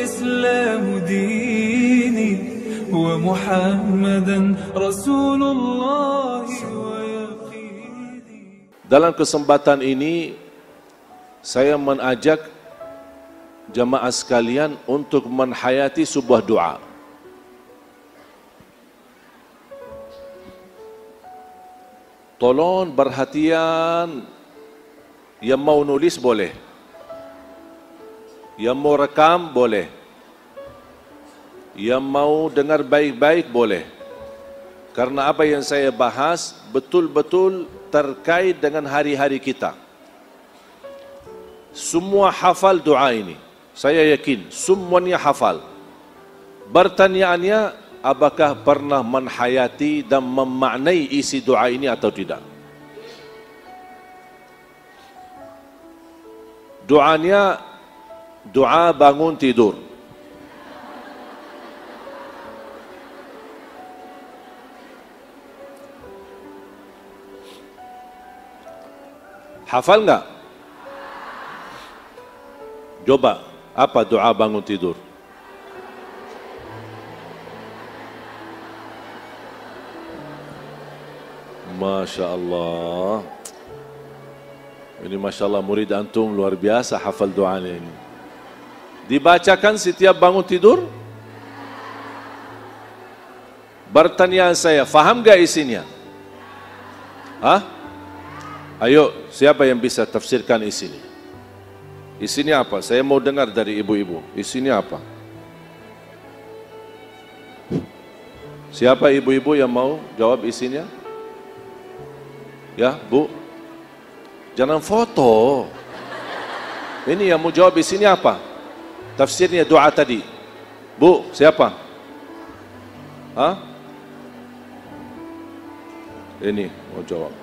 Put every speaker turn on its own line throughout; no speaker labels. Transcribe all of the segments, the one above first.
والإسلام ديني ومحمدا رسول الله ويقيني
Dalam kesempatan ini saya mengajak jemaah sekalian untuk menhayati sebuah doa. Tolong perhatian yang mau nulis boleh. Yang mau rekam boleh. Yang mau dengar baik-baik boleh. Karena apa yang saya bahas betul-betul terkait dengan hari-hari kita. Semua hafal doa ini. Saya yakin semuanya hafal. Pertanyaannya, apakah pernah menhayati dan memaknai isi doa ini atau tidak? Doanya doa bangun tidur. Hafal enggak? Coba, apa doa bangun tidur? Masya Allah. Ini Masya Allah murid antum luar biasa hafal doanya ini. Dibacakan setiap bangun tidur? Pertanyaan saya, faham gak isinya? Hah? Ayo, siapa yang bisa tafsirkan isinya? Isinya apa? Saya mau dengar dari ibu-ibu. Isinya apa? Siapa ibu-ibu yang mau jawab isinya? Ya, Bu. Jangan foto. Ini yang mau jawab isinya apa? Tafsirnya doa tadi. Bu, siapa? Hah? Ini mau jawab.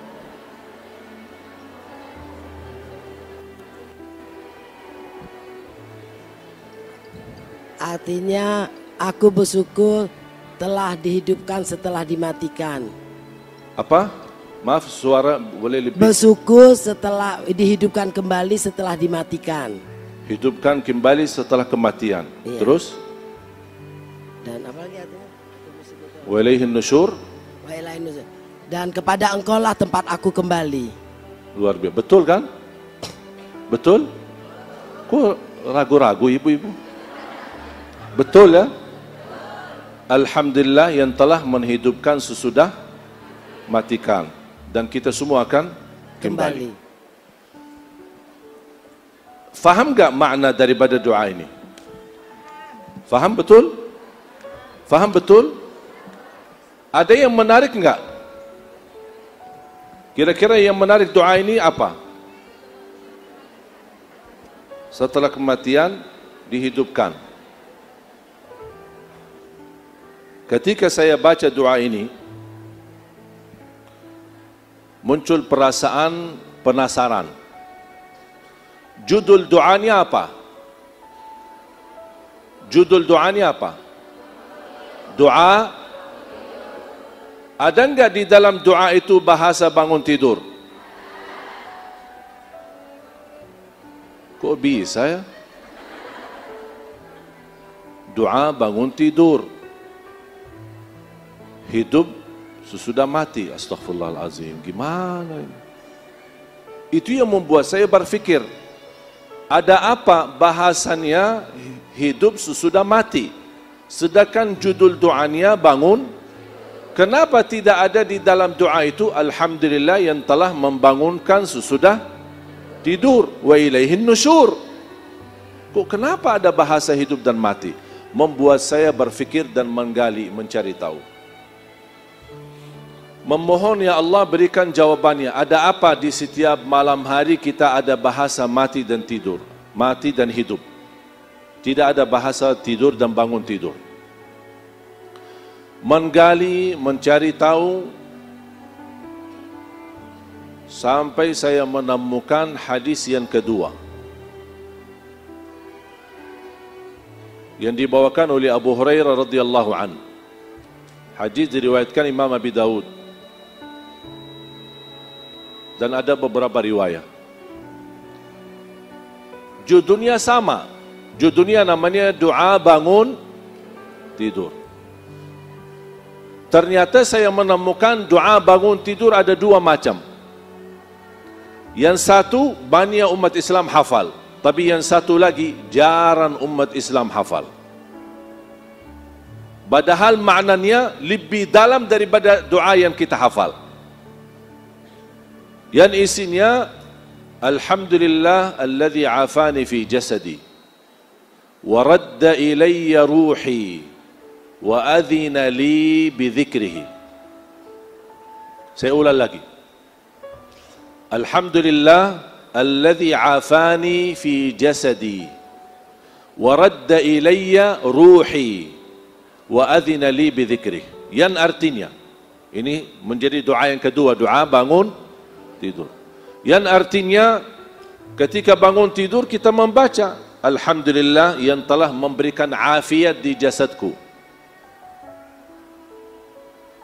Artinya aku bersyukur telah dihidupkan setelah dimatikan.
Apa? Maaf suara boleh lebih.
Bersyukur setelah dihidupkan kembali setelah dimatikan.
Hidupkan kembali setelah kematian.
Iya.
Terus
Dan apa lagi artinya?
walaihin nusyur
Wa ilaihi nusur. Dan kepada engkau lah tempat aku kembali.
luar biasa. Betul kan? Betul? Kok ragu-ragu ibu-ibu? Betul ya? Alhamdulillah yang telah menghidupkan sesudah matikan dan kita semua akan kembali.
Kembali.
Faham tak makna daripada doa ini? Faham betul? Faham betul? Ada yang menarik enggak? Kira-kira yang menarik doa ini apa? Setelah kematian dihidupkan. Ketika saya baca doa ini, muncul perasaan penasaran. Judul doanya apa? Judul doanya apa? Doa ada enggak di dalam doa itu bahasa bangun tidur? Kok bisa ya? Doa bangun tidur. Hidup sesudah mati. Astaghfirullahalazim. Gimana ini? Itu yang membuat saya berfikir, ada apa bahasannya hidup sesudah mati? Sedangkan judul doanya bangun Kenapa tidak ada di dalam doa itu Alhamdulillah yang telah membangunkan sesudah tidur wa ilaihin nusyur. Kok kenapa ada bahasa hidup dan mati? Membuat saya berfikir dan menggali, mencari tahu. Memohon ya Allah berikan jawabannya. Ada apa di setiap malam hari kita ada bahasa mati dan tidur, mati dan hidup. Tidak ada bahasa tidur dan bangun tidur menggali, mencari tahu sampai saya menemukan hadis yang kedua yang dibawakan oleh Abu Hurairah radhiyallahu an. Hadis diriwayatkan Imam Abi Daud dan ada beberapa riwayat. Judulnya sama, Judulnya namanya doa bangun tidur. Ternyata saya menemukan doa bangun tidur ada dua macam. Yang satu banyak umat Islam hafal, tapi yang satu lagi jarang umat Islam hafal. Padahal maknanya lebih dalam daripada doa yang kita hafal. Yang isinya Alhamdulillah alladhi afani fi jasadi wa radda ilayya ruhi wa adhina li bi dhikrihi. Saya ulang lagi. Alhamdulillah alladhi afani fi jasadi wa radda ilayya ruhi wa adhina li bi dhikrih. Yang artinya ini menjadi doa yang kedua, doa bangun tidur. Yang artinya ketika bangun tidur kita membaca Alhamdulillah yang telah memberikan afiat di jasadku.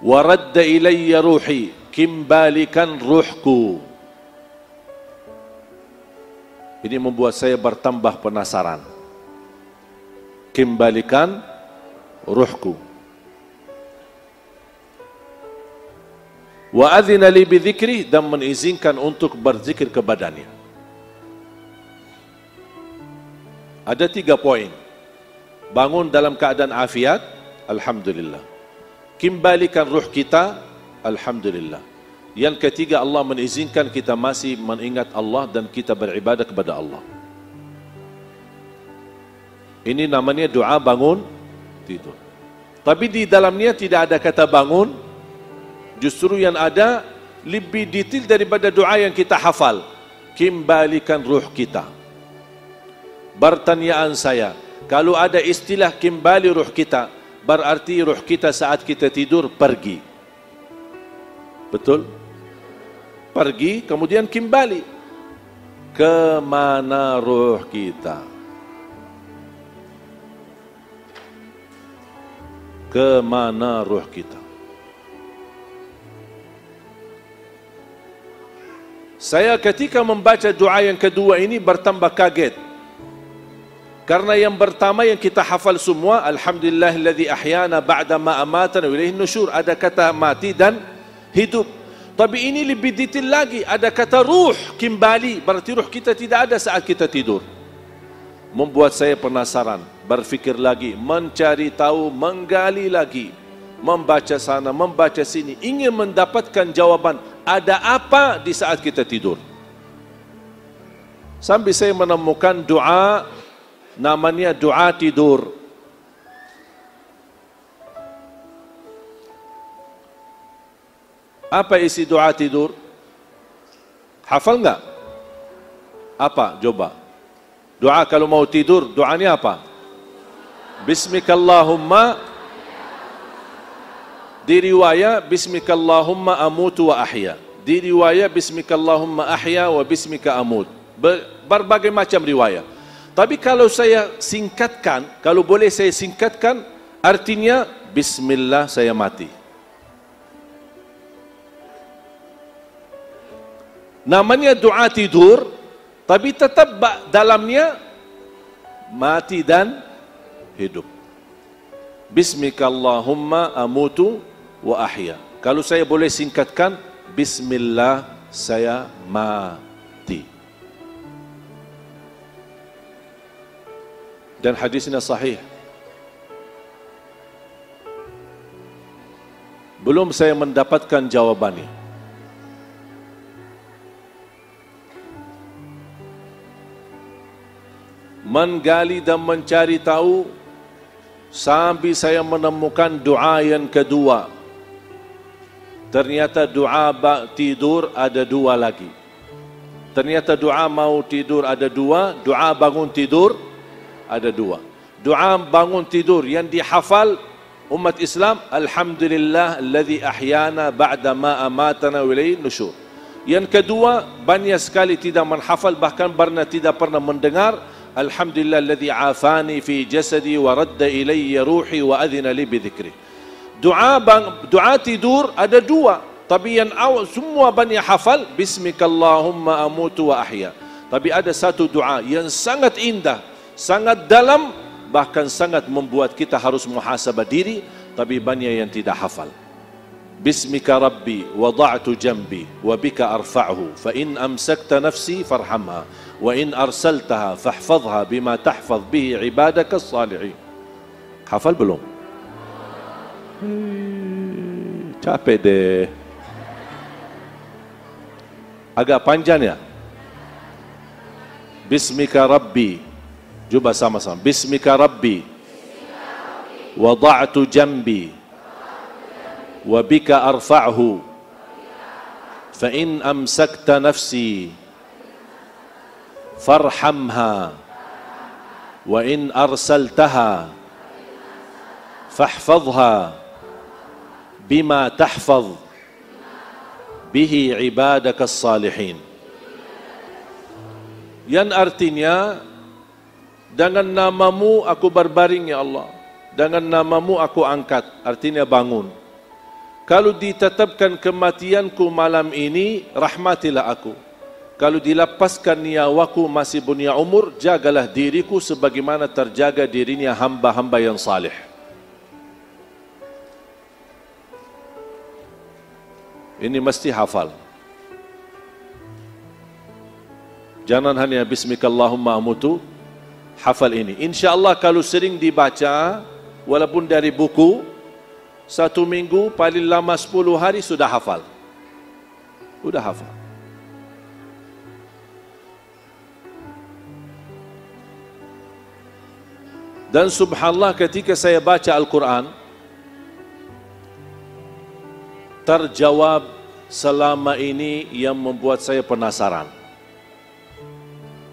Wa radda ilayya ruhi, kimbalikan ruhku. Ini membuat saya bertambah penasaran. Kimbalikan ruhku. Wa adzina li bidzikri dan mengizinkan untuk berzikir kepadanya. Ada tiga poin. Bangun dalam keadaan afiat, Alhamdulillah. Kimbalikan ruh kita, Alhamdulillah. Yang ketiga Allah mengizinkan kita masih mengingat Allah dan kita beribadah kepada Allah. Ini namanya doa bangun tidur. Tapi di dalamnya tidak ada kata bangun. Justru yang ada lebih detail daripada doa yang kita hafal. Kimbalikan ruh kita. Pertanyaan saya, kalau ada istilah kimbali ruh kita, berarti ruh kita saat kita tidur pergi. Betul? Pergi, kemudian kimbali. Ke mana ruh kita? Ke mana ruh kita? Saya ketika membaca doa yang kedua ini bertambah kaget. Karena yang pertama yang kita hafal semua alhamdulillahilladzi ahyana ba'da ma amatana wa ilaihin nusyur ada kata mati dan hidup. Tapi ini lebih detail lagi ada kata ruh kembali berarti ruh kita tidak ada saat kita tidur. Membuat saya penasaran, berfikir lagi, mencari tahu, menggali lagi, membaca sana, membaca sini, ingin mendapatkan jawapan ada apa di saat kita tidur. Sampai saya menemukan doa namanya doa tidur. Apa isi doa tidur? Hafal enggak? Apa? Coba. Doa kalau mau tidur, doanya apa? Bismikallahumma di riwayat Bismikallahumma amutu wa ahya. Di riwayat Bismikallahumma ahya wa bismika amut. Berbagai macam riwayat. Tapi kalau saya singkatkan, kalau boleh saya singkatkan, artinya Bismillah saya mati. Namanya doa tidur, tapi tetap dalamnya mati dan hidup. Bismikallahumma amutu wa ahya. Kalau saya boleh singkatkan, Bismillah saya mati. Dan hadisnya sahih. Belum saya mendapatkan jawabannya. Menggali dan mencari tahu sampai saya menemukan doa yang kedua. Ternyata doa tidur ada dua lagi. Ternyata doa mau tidur ada dua, doa bangun tidur ada dua. Doa bangun tidur yang dihafal umat Islam, Alhamdulillah alladhi ahyana ba'da ma amatana wa ilayhi nusyur. Yang kedua, banyak sekali tidak menghafal bahkan pernah tidak pernah mendengar Alhamdulillah alladhi afani fi jasadi wa radda ilayya ruhi wa adhina li bi dhikri. Doa bang, doa tidur ada dua. Tapi yang awal semua banyak hafal Bismikallahumma amutu wa ahya. Tapi ada satu doa yang sangat indah sangat dalam bahkan sangat membuat kita harus muhasabah diri tapi banyak yang tidak hafal Bismika Rabbi wada'tu jambi wa bika arfa'hu fa in amsakta nafsi farhamha wa in arsaltaha fahfadhha bima tahfadh bihi ibadaka salihin Hafal belum? Hmm, capek deh. Agak panjang ya? Bismika Rabbi. Cuba sama-sama. Bismika Rabbi. Wada'tu jambi. Wabika arfa'hu. Fa'in amsakta nafsi. Farhamha. Wa in arsaltaha. Fahfadha Bima tahfadh bihi ibadaka salihin. Yang artinya dengan namamu aku berbaring ya Allah. Dengan namamu aku angkat. Artinya bangun. Kalau ditetapkan kematianku malam ini, rahmatilah aku. Kalau dilepaskan nyawaku masih punya umur, jagalah diriku sebagaimana terjaga dirinya hamba-hamba yang salih. Ini mesti hafal. Jangan hanya bismikallahumma amutu, hafal ini. Insya Allah kalau sering dibaca, walaupun dari buku, satu minggu paling lama sepuluh hari sudah hafal. Sudah hafal. Dan subhanallah ketika saya baca Al-Quran, terjawab selama ini yang membuat saya penasaran.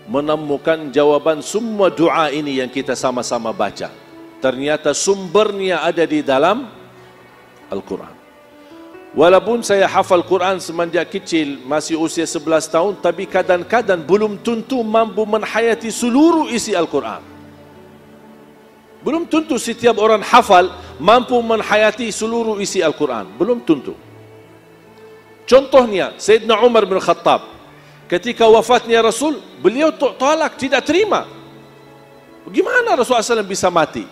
Menemukan jawaban semua doa ini yang kita sama-sama baca. Ternyata sumbernya ada di dalam Al-Quran. Walaupun saya hafal Quran semenjak kecil, masih usia 11 tahun, tapi kadang-kadang belum tentu mampu menhayati seluruh isi Al-Quran. Belum tentu setiap orang hafal mampu menhayati seluruh isi Al-Quran. Belum tentu. Contohnya, Sayyidina Umar bin Khattab. Ketika wafatnya Rasul, beliau tolak, tidak terima. Bagaimana Rasulullah SAW bisa mati?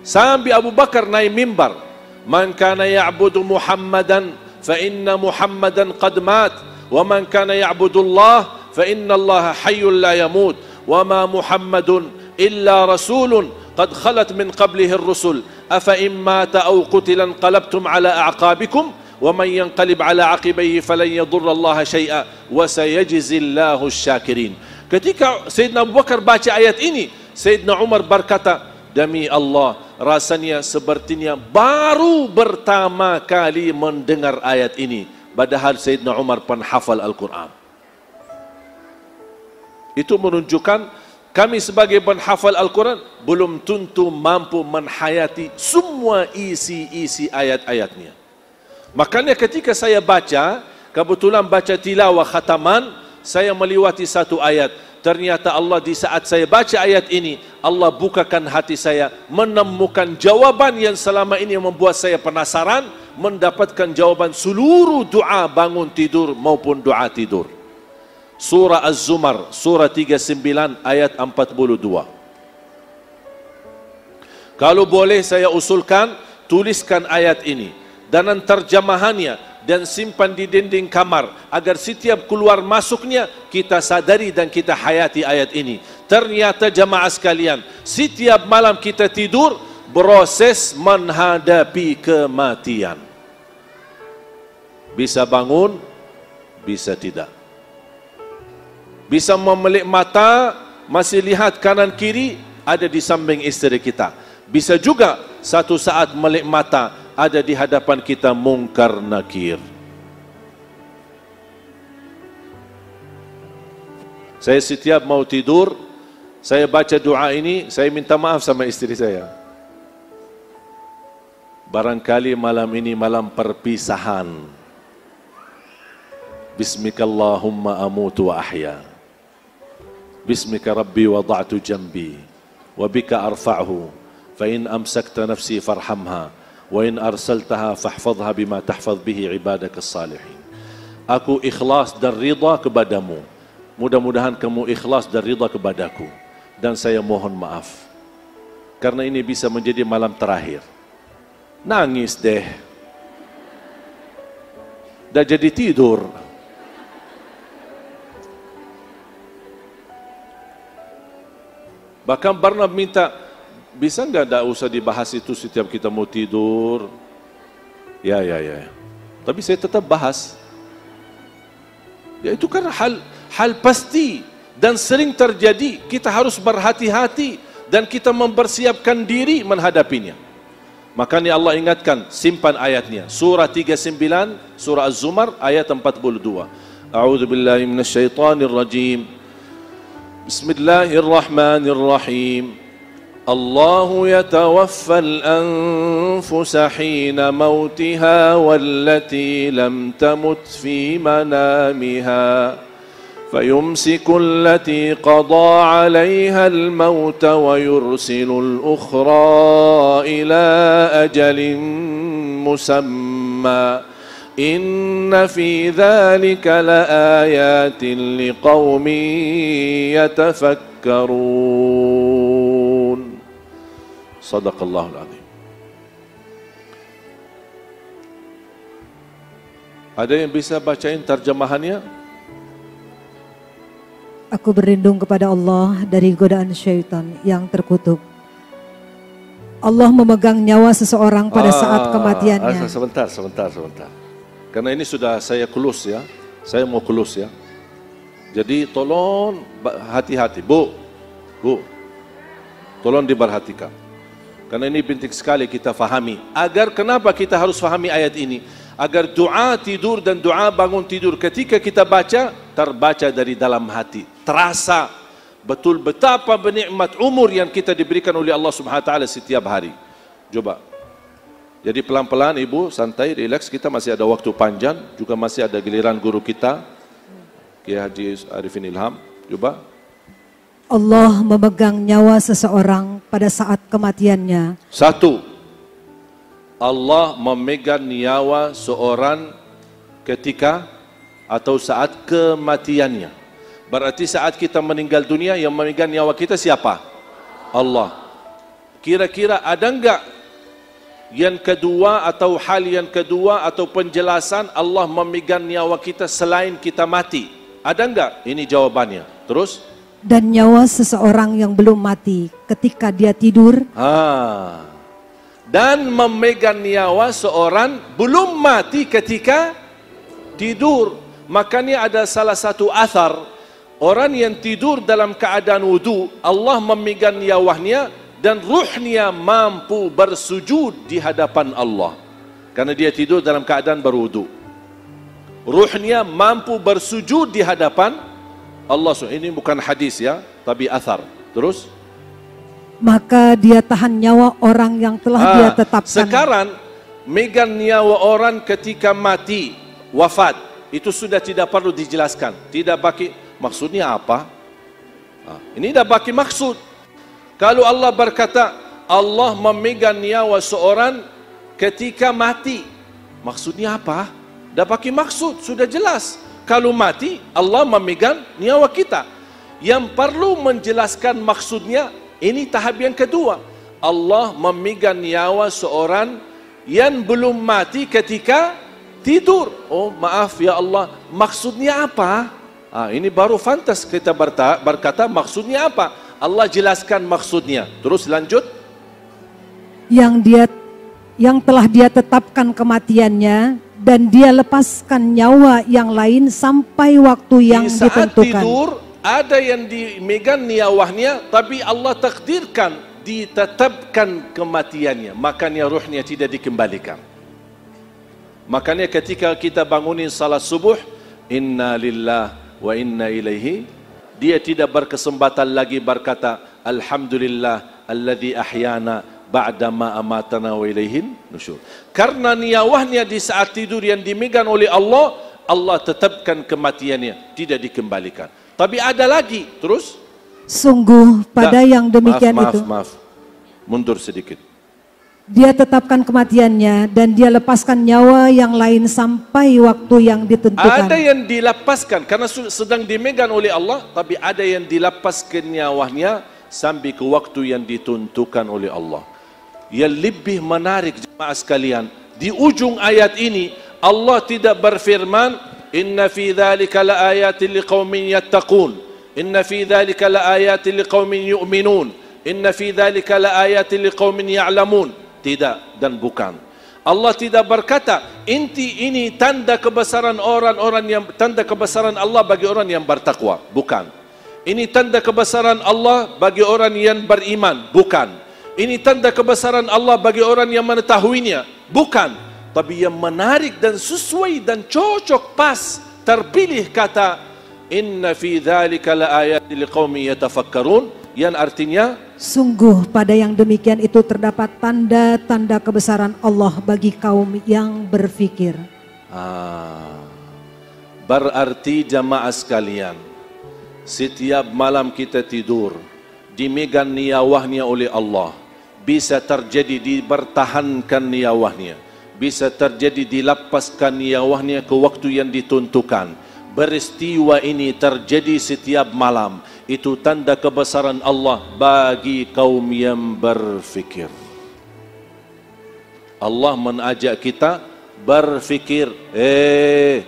Sampai Abu Bakar naik mimbar. Man kana ya'budu Muhammadan, fa inna Muhammadan qad mat. Wa man kana ya'budu Allah, fa inna Allah hayyul la yamut. Wa ma Muhammadun إلا رسول قد خلت من قبله الرسل. أفإن مات أو قتل انقلبتم على أعقابكم ومن ينقلب على عقبيه فلن يضر الله شيئا وسيجزي الله الشاكرين. كتيك سيدنا أبو بكر باتش آيات إني سيدنا عمر بركته دمي الله rasanya بارو baru pertama kali mendengar آيات إني بدها سيدنا عمر بن حفل القرآن itu menunjukkan kami sebagai penhafal Al-Quran belum tentu mampu menhayati semua isi-isi ayat-ayatnya. Makanya ketika saya baca, kebetulan baca tilawah khataman, saya melewati satu ayat. Ternyata Allah di saat saya baca ayat ini, Allah bukakan hati saya menemukan jawaban yang selama ini membuat saya penasaran, mendapatkan jawaban seluruh doa bangun tidur maupun doa tidur. Surah Az-Zumar, surah 39 ayat 42. Kalau boleh saya usulkan, tuliskan ayat ini dan terjemahannya dan simpan di dinding kamar agar setiap keluar masuknya kita sadari dan kita hayati ayat ini. Ternyata jamaah sekalian, setiap malam kita tidur proses menghadapi kematian. Bisa bangun, bisa tidak bisa memelik mata masih lihat kanan kiri ada di samping istri kita. Bisa juga satu saat melik mata ada di hadapan kita mungkar nakir. Saya setiap mau tidur saya baca doa ini saya minta maaf sama istri saya. Barangkali malam ini malam perpisahan. Bismillahumma amutu wa ahya باسمك ربي وضعت جنبي وبك أرفعه فإن أمسكت نفسي فارحمها وإن أرسلتها فاحفظها بما تحفظ به عبادك الصالحين Aku ikhlas dan rida kepadamu. Mudah-mudahan kamu ikhlas dan rida kepadaku. dan saya mohon maaf. Karena ini bisa menjadi malam terakhir. Nangis deh. Dah jadi tidur. Bahkan Barnab minta, bisa enggak tak usah dibahas itu setiap kita mau tidur? Ya, ya, ya. Tapi saya tetap bahas. Ya itu kan hal hal pasti dan sering terjadi. Kita harus berhati-hati dan kita mempersiapkan diri menghadapinya. Makanya Allah ingatkan, simpan ayatnya. Surah 39, surah Az-Zumar ayat 42. A'udzu billahi minasyaitonir rajim. Bismillahirrahmanirrahim. الله يتوفى الأنفس حين موتها والتي لم تمت في منامها فيمسك التي قضى عليها الموت ويرسل الأخرى إلى أجل مسمى إن في ذلك لآيات لقوم يتفكرون صدق الله العظيم Ada yang bisa bacain terjemahannya?
Aku berlindung kepada Allah dari godaan syaitan yang terkutuk. Allah memegang nyawa seseorang pada saat kematiannya.
ah, Sebentar, sebentar, sebentar. Karena ini sudah saya kulus ya. Saya mau kulus ya. Jadi tolong hati-hati. Bu, bu, tolong diperhatikan. Karena ini penting sekali kita fahami. Agar kenapa kita harus fahami ayat ini? Agar doa tidur dan doa bangun tidur ketika kita baca, terbaca dari dalam hati. Terasa betul betapa bernikmat umur yang kita diberikan oleh Allah Subhanahu wa taala setiap hari. Coba. Jadi pelan-pelan ibu, santai, relax. Kita masih ada waktu panjang, juga masih ada giliran guru kita, Kiai Haji Arifin Ilham. Coba.
Allah memegang nyawa seseorang pada saat kematiannya.
Satu, Allah memegang nyawa seorang ketika atau saat kematiannya. Berarti saat kita meninggal dunia yang memegang nyawa kita siapa? Allah. Kira-kira ada enggak yang kedua atau hal yang kedua atau penjelasan Allah memegang nyawa kita selain kita mati? Ada enggak? Ini jawabannya. Terus?
Dan nyawa seseorang yang belum mati ketika dia tidur
Ha. Dan memegang nyawa seorang belum mati ketika tidur. Makanya ada salah satu athar orang yang tidur dalam keadaan wudu, Allah memegang nyawanya dan ruhnya mampu bersujud di hadapan Allah. Karena dia tidur dalam keadaan berwudu. Ruhnya mampu bersujud di hadapan Allah. Ini bukan hadis ya, tapi athar. Terus?
maka dia tahan nyawa orang yang telah dia
Ah,
tetapkan.
Sekarang megang nyawa orang ketika mati, wafat, itu sudah tidak perlu dijelaskan. Tidak bagi maksudnya apa? Ah, ini dah bagi maksud. Kalau Allah berkata Allah memegang nyawa seorang ketika mati, maksudnya apa? Dah bagi maksud, sudah jelas. Kalau mati, Allah memegang nyawa kita. Yang perlu menjelaskan maksudnya, ini tahap yang kedua. Allah memegang nyawa seorang yang belum mati ketika tidur. Oh maaf ya Allah, maksudnya apa? Ah, ini baru fantas kita berkata maksudnya apa? Allah jelaskan maksudnya. Terus lanjut.
yang dia yang telah dia tetapkan kematiannya dan dia lepaskan nyawa yang lain sampai waktu yang
Di saat
ditentukan.
tidur ada yang dimegang nyawanya tapi Allah takdirkan ditetapkan kematiannya makanya ruhnya tidak dikembalikan makanya ketika kita bangunin salat subuh inna lillah wa inna ilaihi dia tidak berkesempatan lagi berkata alhamdulillah alladhi ahyana ba'da ma amatana wa ilaihin nusyur karena nyawanya di saat tidur yang dimegang oleh Allah Allah tetapkan kematiannya tidak dikembalikan. Tapi ada lagi terus.
Sungguh pada
Dah.
yang demikian
maaf,
itu.
maaf, maaf. mundur sedikit
dia tetapkan kematiannya dan dia lepaskan nyawa yang lain sampai waktu yang ditentukan.
Ada yang dilepaskan karena sedang dimegang oleh Allah, tapi ada yang dilepaskan nyawanya sampai ke waktu yang ditentukan oleh Allah. Yang lebih menarik jemaah sekalian, di ujung ayat ini Allah tidak berfirman inna fi dzalika laayatin liqaumin yattaqun inna fi dzalika laayatin liqaumin yu'minun inna fi dzalika laayatin liqaumin ya'lamun tidak dan bukan. Allah tidak berkata inti ini tanda kebesaran orang-orang yang tanda kebesaran Allah bagi orang yang bertakwa. Bukan. Ini tanda kebesaran Allah bagi orang yang beriman. Bukan. Ini tanda kebesaran Allah bagi orang yang mengetahuinya. Bukan. Tapi yang menarik dan sesuai dan cocok pas terpilih kata inna fi dzalika laayatin liqaumin yatafakkarun yang artinya
Sungguh pada yang demikian itu terdapat tanda-tanda kebesaran Allah bagi kaum yang berfikir.
ah, berarti jamaah sekalian setiap malam kita tidur dimegang niyawahnya oleh Allah bisa terjadi dipertahankan niyawahnya bisa terjadi dilepaskan niyawahnya ke waktu yang ditentukan. Peristiwa ini terjadi setiap malam. Itu tanda kebesaran Allah bagi kaum yang berfikir. Allah mengajak kita berfikir. Eh,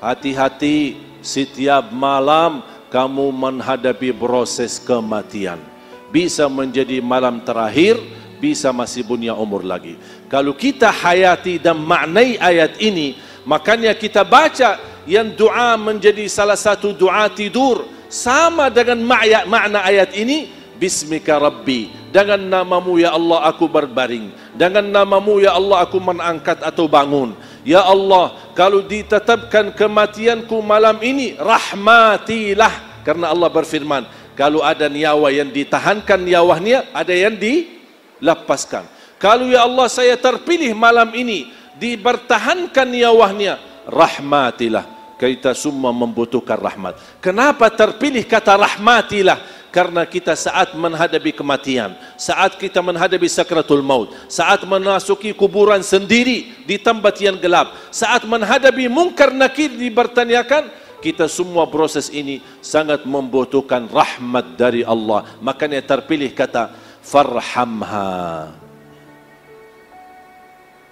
hati-hati setiap malam kamu menghadapi proses kematian. Bisa menjadi malam terakhir, bisa masih punya umur lagi. Kalau kita hayati dan maknai ayat ini, makanya kita baca yang doa menjadi salah satu doa tidur sama dengan makna ayat ini Bismika Rabbi Dengan namamu ya Allah aku berbaring Dengan namamu ya Allah aku menangkat atau bangun Ya Allah kalau ditetapkan kematianku malam ini Rahmatilah Karena Allah berfirman Kalau ada nyawa yang ditahankan nyawanya Ada yang di lepaskan. Kalau ya Allah saya terpilih malam ini dipertahankan nyawanya, rahmatilah. Kita semua membutuhkan rahmat. Kenapa terpilih kata rahmatilah? Karena kita saat menghadapi kematian, saat kita menghadapi sakratul maut, saat memasuki kuburan sendiri di tempat yang gelap, saat menghadapi mungkar nakir dipertanyakan, kita semua proses ini sangat membutuhkan rahmat dari Allah. Makanya terpilih kata farhamha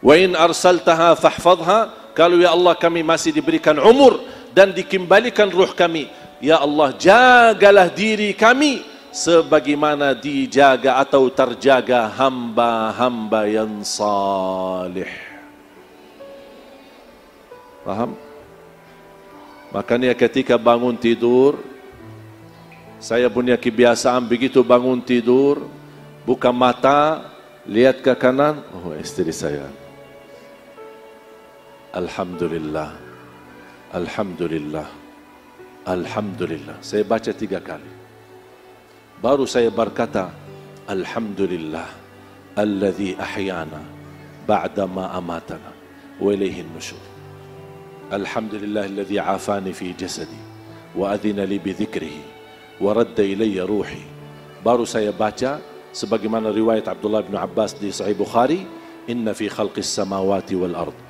wa in arsaltaha fahfadha kalau ya Allah kami masih diberikan umur dan dikembalikan ruh kami ya Allah jagalah diri kami sebagaimana dijaga atau terjaga hamba-hamba yang salih paham makanya ketika bangun tidur saya punya kebiasaan begitu bangun tidur buka mata, lihat ke kanan, oh istri saya. الحمد لله الحمد لله الحمد لله سي باتشا تيغا كالي بارو سي بركتا الحمد لله الذي أحيانا بعدما اماتنا واليه النشور الحمد لله الذي عافاني في جسدي واذن لي بذكره ورد الي روحي بارو سي باتشا سبق من روايه عبد الله بن عباس دي صحيح بخاري ان في خلق السماوات والارض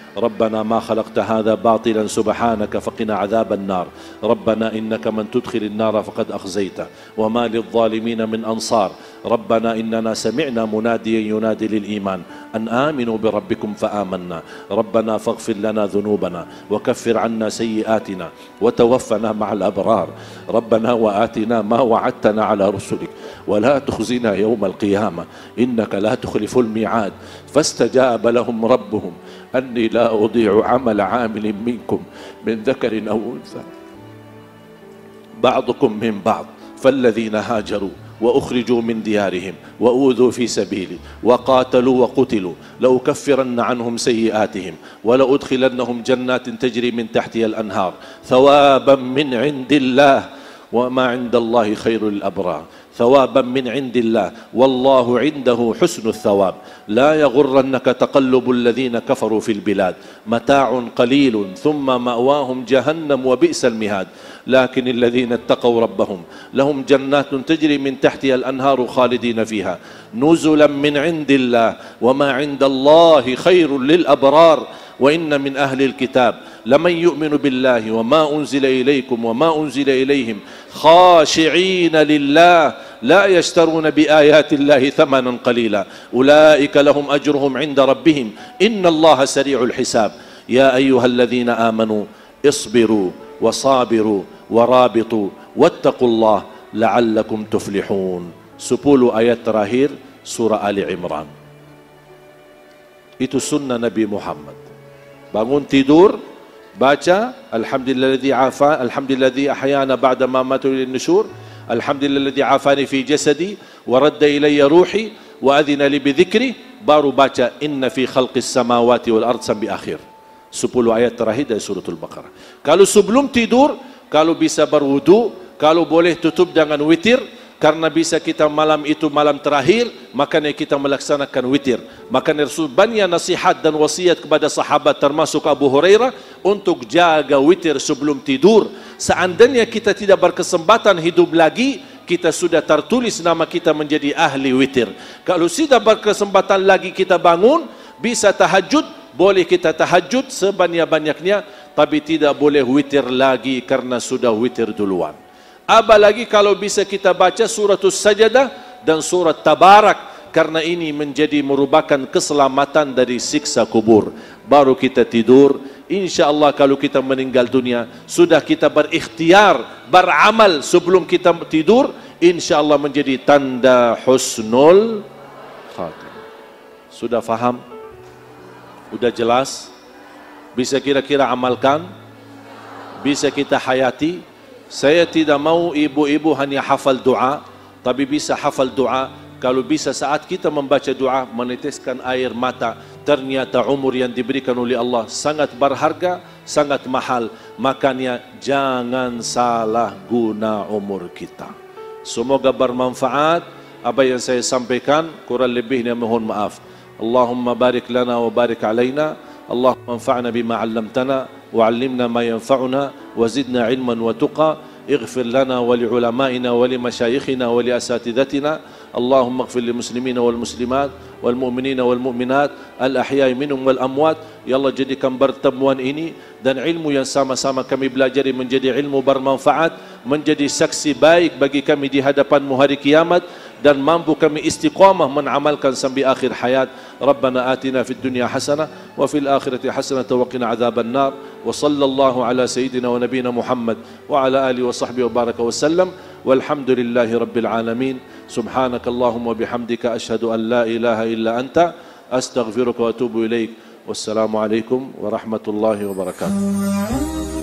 ربنا ما خلقت هذا باطلا سبحانك فقنا عذاب النار. ربنا إنك من تدخل النار فقد أخزيته. وما للظالمين من أنصار. ربنا إننا سمعنا مناديا ينادي للإيمان. أن آمنوا بربكم فآمنا. ربنا فاغفر لنا ذنوبنا وكفر عنا سيئاتنا وتوفنا مع الأبرار. ربنا وآتنا ما وعدتنا على رسلك. ولا تخزنا يوم القيامة. إنك لا تخلف الميعاد. فاستجاب لهم ربهم أني لا أضيع عمل عامل منكم من ذكر أو أنثى. بعضكم من بعض فالذين هاجروا وأخرجوا من ديارهم وأوذوا في سبيلي وقاتلوا وقتلوا لأكفرن عنهم سيئاتهم ولأدخلنهم جنات تجري من تحتها الأنهار ثوابا من عند الله وما عند الله خير للابرار ثوابا من عند الله. والله عنده حسن الثواب. لا يغرنك تقلب الذين كفروا في البلاد. متاع قليل ثم مأواهم جهنم وبئس المهاد. لكن الذين اتقوا ربهم لهم جنات تجري من تحتها الأنهار خالدين فيها. نزلا من عند الله. وما عند الله خير للأبرار. وإن من أهل الكتاب لمن يؤمن بالله وما أنزل إليكم وما أنزل إليهم خاشعين لله لا يشترون بآيات الله ثمنا قليلا. أولئك لهم أجرهم عند ربهم. إن الله سريع الحساب. يا أيها الذين آمنوا اصبروا وصابروا ورابطوا واتقوا الله لعلكم تفلحون. 10 ayat terakhir surah Ali Imran itu sunnah Nabi Muhammad. Bangun tidur baca alhamdulilladzi afa alhamdulilladzi ahyana ba'da ma matu nusyur alhamdulilladzi afani fi jasadi wa radda ilayya ruhi wa adhina li bi dhikri baru baca inna fi khalqis samawati wal ard sampai akhir 10 ayat terakhir dari suratul baqarah kalau sebelum tidur kalau bisa berwudu kalau boleh tutup dengan witir karena bisa kita malam itu malam terakhir makanya kita melaksanakan witir. Makanya Rasul banyak nasihat dan wasiat kepada sahabat termasuk Abu Hurairah untuk jaga witir sebelum tidur. Seandainya kita tidak berkesempatan hidup lagi kita sudah tertulis nama kita menjadi ahli witir. Kalau tidak berkesempatan lagi kita bangun bisa tahajud boleh kita tahajud sebanyak-banyaknya tapi tidak boleh witir lagi karena sudah witir duluan Apalagi kalau bisa kita baca suratul sajadah dan surat tabarak karena ini menjadi merupakan keselamatan dari siksa kubur. Baru kita tidur, insya Allah kalau kita meninggal dunia, sudah kita berikhtiar, beramal sebelum kita tidur, insya Allah menjadi tanda husnul khatim. Sudah faham? Sudah jelas? Bisa kira-kira amalkan? Bisa kita hayati? Saya tidak mau ibu-ibu hanya hafal doa, tapi bisa hafal doa. Kalau bisa saat kita membaca doa, meneteskan air mata, ternyata umur yang diberikan oleh Allah sangat berharga, sangat mahal. Makanya jangan salah guna umur kita. Semoga bermanfaat. Apa yang saya sampaikan, kurang lebihnya mohon maaf. Allahumma barik lana wa barik alaina. Allahumma anfa'na bima 'allamtana. وعلمنا ما ينفعنا وزدنا علما وتقى. اغفر لنا ولعلمائنا ولمشايخنا ولأساتذتنا. اللهم اغفر للمسلمين والمسلمات والمؤمنين والمؤمنات الأحياء منهم والأموات. Allah jadikan pertemuan ini dan ilmu yang sama-sama kami belajar menjadi ilmu bermanfaat, menjadi saksi baik bagi kami di hadapanmu hari kiamat dan mampu kami istiqamah menamalkan sampai akhir hayat. Rabbana atina fid dunya hasanah wa fil akhirati hasanah wa qina adzaban nar. Wa sallallahu ala sayyidina wa nabiyina Muhammad wa ala alihi wa sahbihi wa baraka wa sallam. Walhamdulillahi rabbil alamin. Subhanakallahumma bihamdika ashhadu an la ilaha illa anta astaghfiruka wa atubu ilaik. Wassalamualaikum warahmatullahi wabarakatuh.